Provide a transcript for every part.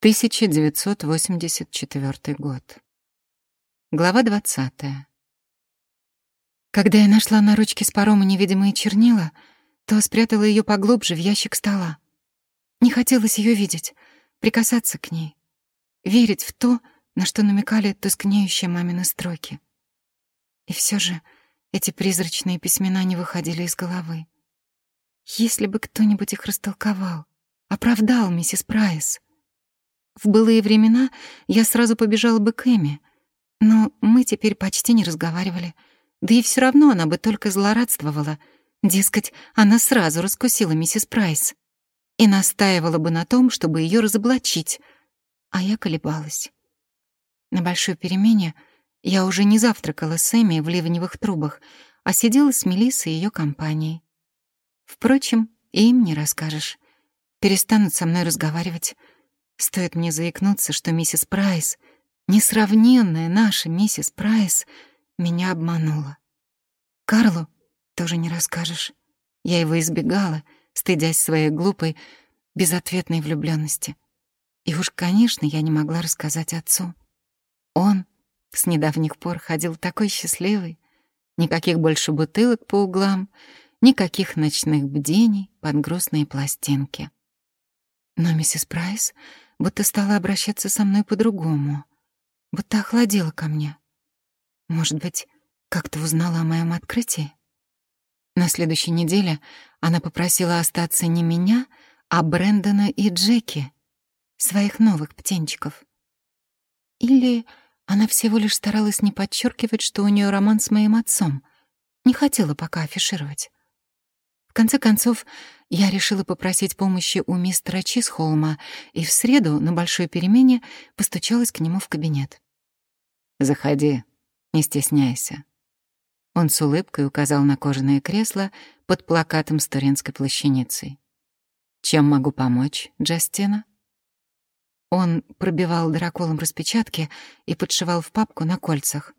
1984 год. Глава 20. Когда я нашла на ручке с парома невидимые чернила, то спрятала ее поглубже в ящик стола. Не хотелось ее видеть, прикасаться к ней, верить в то, на что намекали тускнеющие мамины строки. И все же эти призрачные письмена не выходили из головы. Если бы кто-нибудь их растолковал, оправдал миссис Прайс. В былые времена я сразу побежала бы к Эми, но мы теперь почти не разговаривали, да и все равно она бы только злорадствовала. Дескать, она сразу раскусила миссис Прайс и настаивала бы на том, чтобы ее разоблачить, а я колебалась. На большой перемене я уже не завтракала с Эми в ливневых трубах, а сидела с Мелиссой и ее компанией. Впрочем, им не расскажешь. Перестанут со мной разговаривать. Стоит мне заикнуться, что миссис Прайс, несравненная наша миссис Прайс, меня обманула. Карлу тоже не расскажешь. Я его избегала, стыдясь своей глупой, безответной влюблённости. И уж, конечно, я не могла рассказать отцу. Он с недавних пор ходил такой счастливый. Никаких больше бутылок по углам — никаких ночных бдений под грустные пластинки. Но миссис Прайс будто стала обращаться со мной по-другому, будто охладела ко мне. Может быть, как-то узнала о моем открытии? На следующей неделе она попросила остаться не меня, а Брэндона и Джеки, своих новых птенчиков. Или она всего лишь старалась не подчеркивать, что у нее роман с моим отцом, не хотела пока афишировать конце концов, я решила попросить помощи у мистера Чисхолма и в среду на большой перемене постучалась к нему в кабинет. «Заходи, не стесняйся». Он с улыбкой указал на кожаное кресло под плакатом с туринской плащаницей. «Чем могу помочь, Джастина?» Он пробивал драколом распечатки и подшивал в папку на кольцах.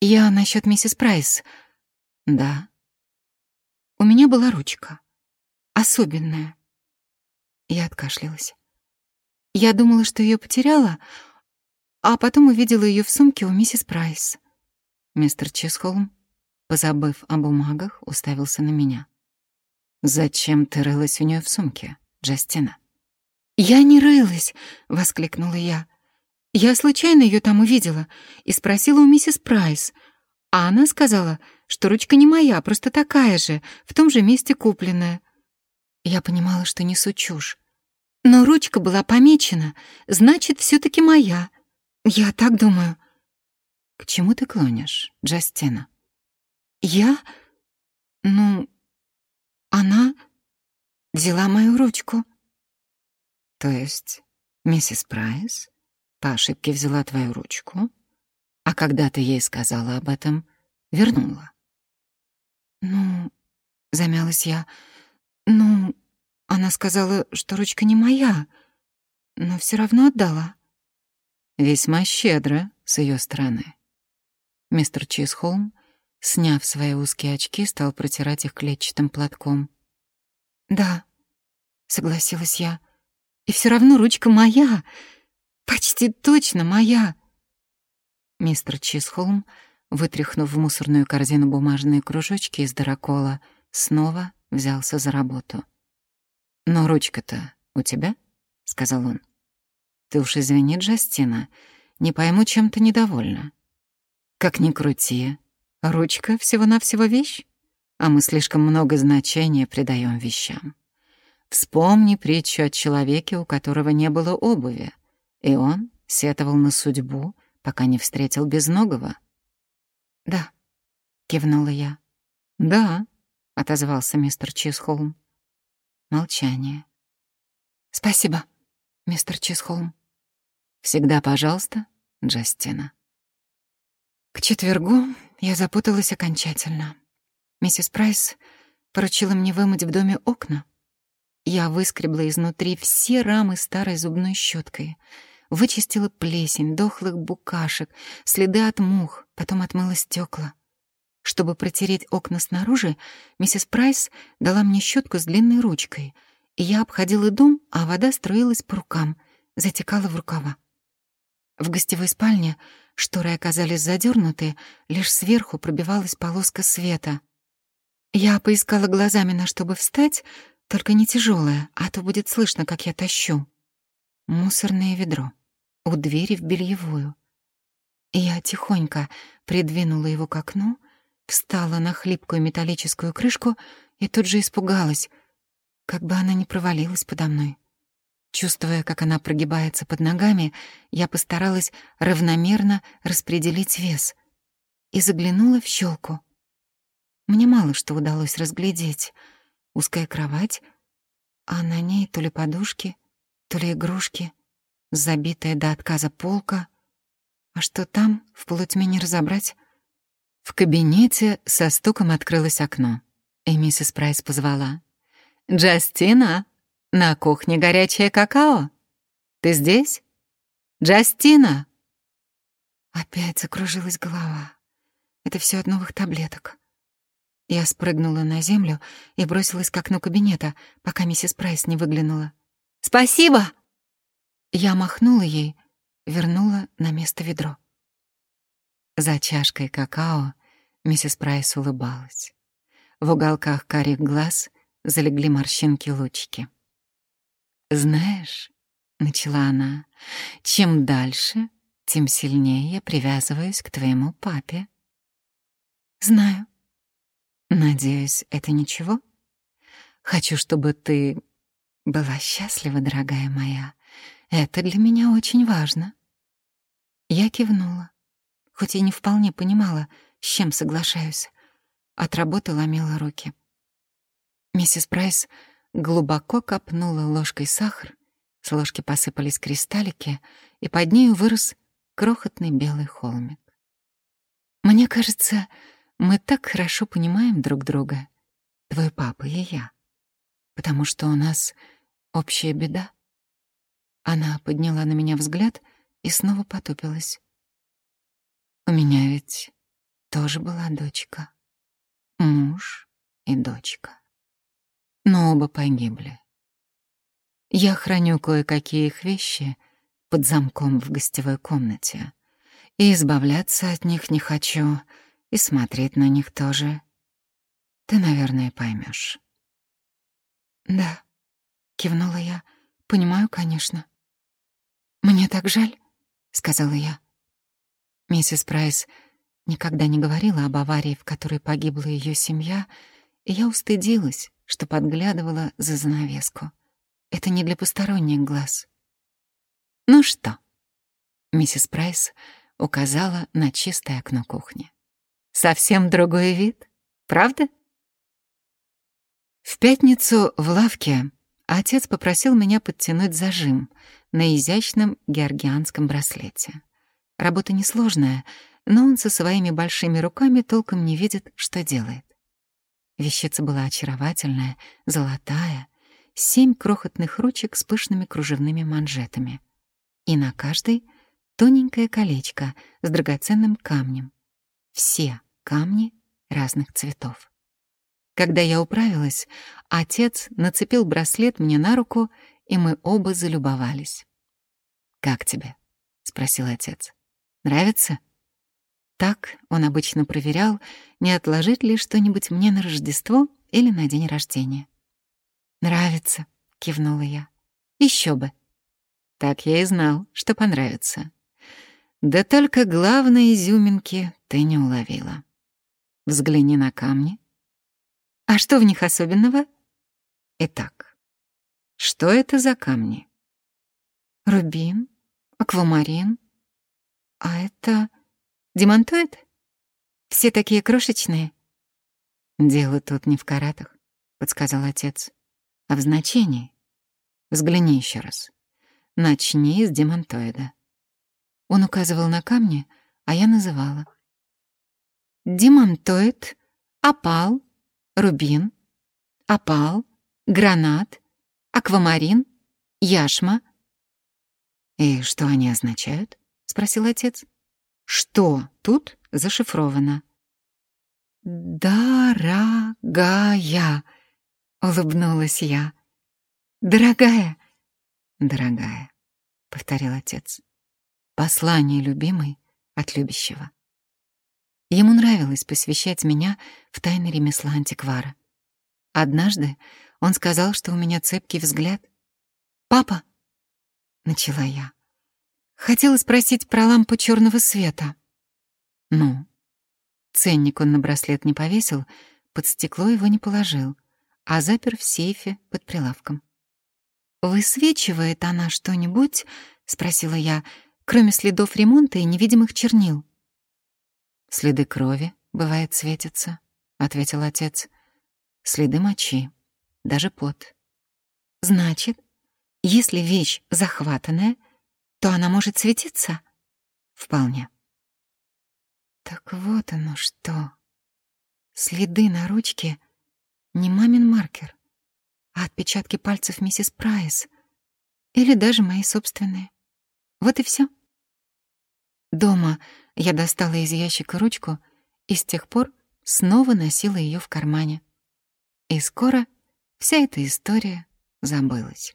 «Я насчет миссис Прайс». «Да», у меня была ручка. Особенная. Я откашлялась. Я думала, что ее потеряла, а потом увидела ее в сумке у миссис Прайс. Мистер Чесхолм, позабыв о бумагах, уставился на меня. «Зачем ты рылась у нее в сумке, Джастина?» «Я не рылась!» — воскликнула я. «Я случайно ее там увидела и спросила у миссис Прайс, а она сказала, что ручка не моя, просто такая же, в том же месте купленная. Я понимала, что несу чушь. Но ручка была помечена, значит, все таки моя. Я так думаю. К чему ты клонишь, Джастина? Я? Ну, она взяла мою ручку. То есть миссис Прайс по ошибке взяла твою ручку, а когда ты ей сказала об этом, вернула? «Ну...» — замялась я. «Ну...» Она сказала, что ручка не моя, но все равно отдала. Весьма щедро с ее стороны. Мистер Чисхолм, сняв свои узкие очки, стал протирать их клетчатым платком. «Да», — согласилась я, — «и все равно ручка моя, почти точно моя». Мистер Чисхолм вытряхнув в мусорную корзину бумажные кружочки из дырокола, снова взялся за работу. «Но ручка-то у тебя?» — сказал он. «Ты уж извини, Джастина, не пойму, чем ты недовольна. Как ни крути, ручка всего-навсего вещь, а мы слишком много значения придаем вещам. Вспомни притчу о человеке, у которого не было обуви, и он сетовал на судьбу, пока не встретил безногого. «Да», — кивнула я. «Да», — отозвался мистер Чисхолм. Молчание. «Спасибо, мистер Чисхолм». «Всегда пожалуйста, Джастина». К четвергу я запуталась окончательно. Миссис Прайс поручила мне вымыть в доме окна. Я выскребла изнутри все рамы старой зубной щеткой — Вычистила плесень, дохлых букашек, следы от мух, потом отмыла стекла. Чтобы протереть окна снаружи, миссис Прайс дала мне щетку с длинной ручкой, и я обходила дом, а вода струилась по рукам, затекала в рукава. В гостевой спальне шторы оказались задернуты, лишь сверху пробивалась полоска света. Я поискала глазами, на чтобы встать, только не тяжелое, а то будет слышно, как я тащу. Мусорное ведро у двери в бельевую. Я тихонько придвинула его к окну, встала на хлипкую металлическую крышку и тут же испугалась, как бы она не провалилась подо мной. Чувствуя, как она прогибается под ногами, я постаралась равномерно распределить вес и заглянула в щелку. Мне мало что удалось разглядеть. Узкая кровать, а на ней то ли подушки, то ли игрушки, забитая до отказа полка. А что там, в полутьме не разобрать? В кабинете со стуком открылось окно, и миссис Прайс позвала. «Джастина!» На кухне горячее какао. Ты здесь? Джастина!» Опять закружилась голова. Это все от новых таблеток. Я спрыгнула на землю и бросилась к окну кабинета, пока миссис Прайс не выглянула. «Спасибо!» Я махнула ей, вернула на место ведро. За чашкой какао миссис Прайс улыбалась. В уголках карих глаз залегли морщинки-лучики. «Знаешь», — начала она, — «чем дальше, тем сильнее я привязываюсь к твоему папе». «Знаю». «Надеюсь, это ничего? Хочу, чтобы ты была счастлива, дорогая моя. Это для меня очень важно». Я кивнула, хоть и не вполне понимала, с чем соглашаюсь. От работы ломила руки. Миссис Прайс глубоко копнула ложкой сахар, с ложки посыпались кристаллики, и под нею вырос крохотный белый холмик. Мне кажется, мы так хорошо понимаем друг друга, твой папа и я, потому что у нас общая беда. Она подняла на меня взгляд и снова потупилась. У меня ведь тоже была дочка, муж и дочка но оба погибли. Я храню кое-какие их вещи под замком в гостевой комнате, и избавляться от них не хочу, и смотреть на них тоже. Ты, наверное, поймешь. «Да», — кивнула я, — «понимаю, конечно». «Мне так жаль», — сказала я. Миссис Прайс никогда не говорила об аварии, в которой погибла ее семья, и я устыдилась, что подглядывала за занавеску. Это не для посторонних глаз. «Ну что?» Миссис Прайс указала на чистое окно кухни. «Совсем другой вид, правда?» В пятницу в лавке отец попросил меня подтянуть зажим на изящном георгианском браслете. Работа несложная, но он со своими большими руками толком не видит, что делает. Вещица была очаровательная, золотая, семь крохотных ручек с пышными кружевными манжетами. И на каждой тоненькое колечко с драгоценным камнем. Все камни разных цветов. Когда я управилась, отец нацепил браслет мне на руку, и мы оба залюбовались. «Как тебе?» — спросил отец. «Нравится?» Так он обычно проверял, не отложить ли что-нибудь мне на Рождество или на день рождения. «Нравится», — кивнула я. Еще бы». Так я и знал, что понравится. Да только главной изюминки ты не уловила. Взгляни на камни. А что в них особенного? Итак, что это за камни? Рубин, аквамарин. А это Демонтует? Все такие крошечные. Дело тут не в каратах, подсказал отец, а в значении. Взгляни еще раз. Начни с демонтоида. Он указывал на камни, а я называла. Демонтоид, опал, рубин, опал, гранат, аквамарин, яшма. «И что они означают?» — спросил отец. Что тут зашифровано? «Дорогая», — улыбнулась я. «Дорогая». «Дорогая», — повторил отец. «Послание любимой от любящего». Ему нравилось посвящать меня в тайны ремесла антиквара. Однажды он сказал, что у меня цепкий взгляд. «Папа!» — начала я. Хотела спросить про лампу черного света. Ну? Ценник он на браслет не повесил, под стекло его не положил, а запер в сейфе под прилавком. «Высвечивает она что-нибудь?» — спросила я, кроме следов ремонта и невидимых чернил. «Следы крови, бывает, светятся», — ответил отец. «Следы мочи, даже пот». «Значит, если вещь захватанная, то она может светиться?» «Вполне». «Так вот оно что. Следы на ручке — не мамин маркер, а отпечатки пальцев миссис Прайс или даже мои собственные. Вот и все. Дома я достала из ящика ручку и с тех пор снова носила ее в кармане. И скоро вся эта история забылась.